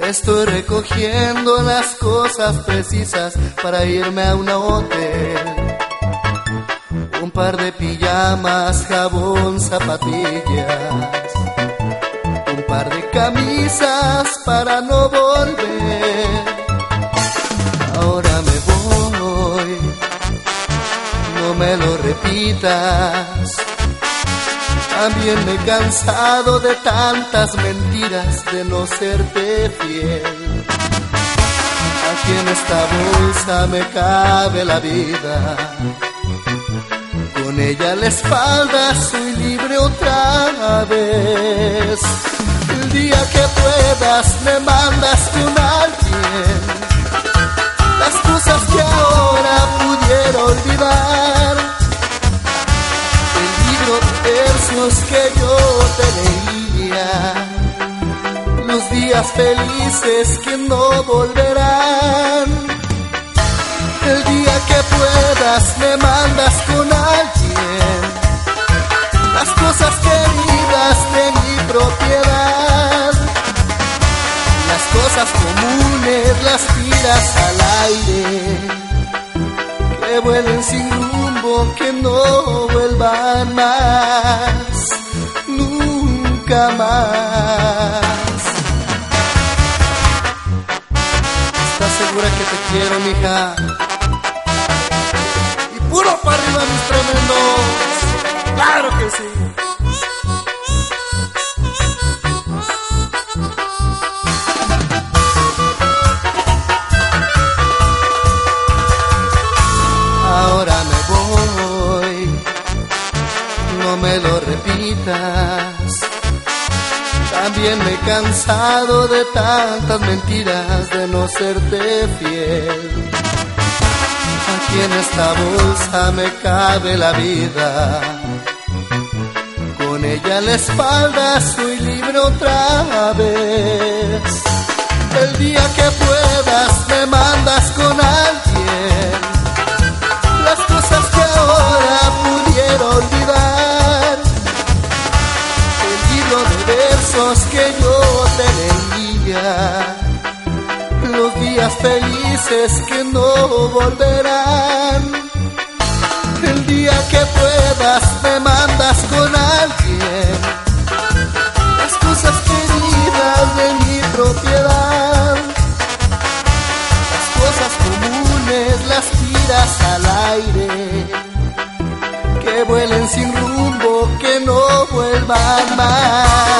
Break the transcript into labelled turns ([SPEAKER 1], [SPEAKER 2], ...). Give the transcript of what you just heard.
[SPEAKER 1] Estoy recogiendo las cosas precisas para irme a un hotel. Un par de pijamas, jabón, zapatillas. Un par de camisas para no volver. Ahora me voy, no me lo repitas. También me he cansado de tantas mentiras, de no serte fiel. Aquí en esta bolsa me cabe la vida. Con ella a la espalda soy libre otra vez. El día que puedas me mandas alguien. Versos que yo te leía, los días felices que no volverán. El día que puedas me mandas con alguien las cosas queridas de mi propiedad. Las cosas comunes las tiras al aire, que vuelen sin que no vuelvan más, nunca más. ¿Estás segura que te quiero, mija? Y puro para arriba, mis tremendos. Claro que sí. Me lo repitas. También me he cansado de tantas mentiras, de no serte fiel. Aquí en esta bolsa me cabe la vida. Con ella a la espalda soy libre otra vez. El día que puedas que yo te leía, los días felices que no volverán. El día que puedas me mandas con alguien las cosas queridas de mi propiedad. Las cosas comunes las tiras al aire, que vuelen sin rumbo, que no vuelvan más.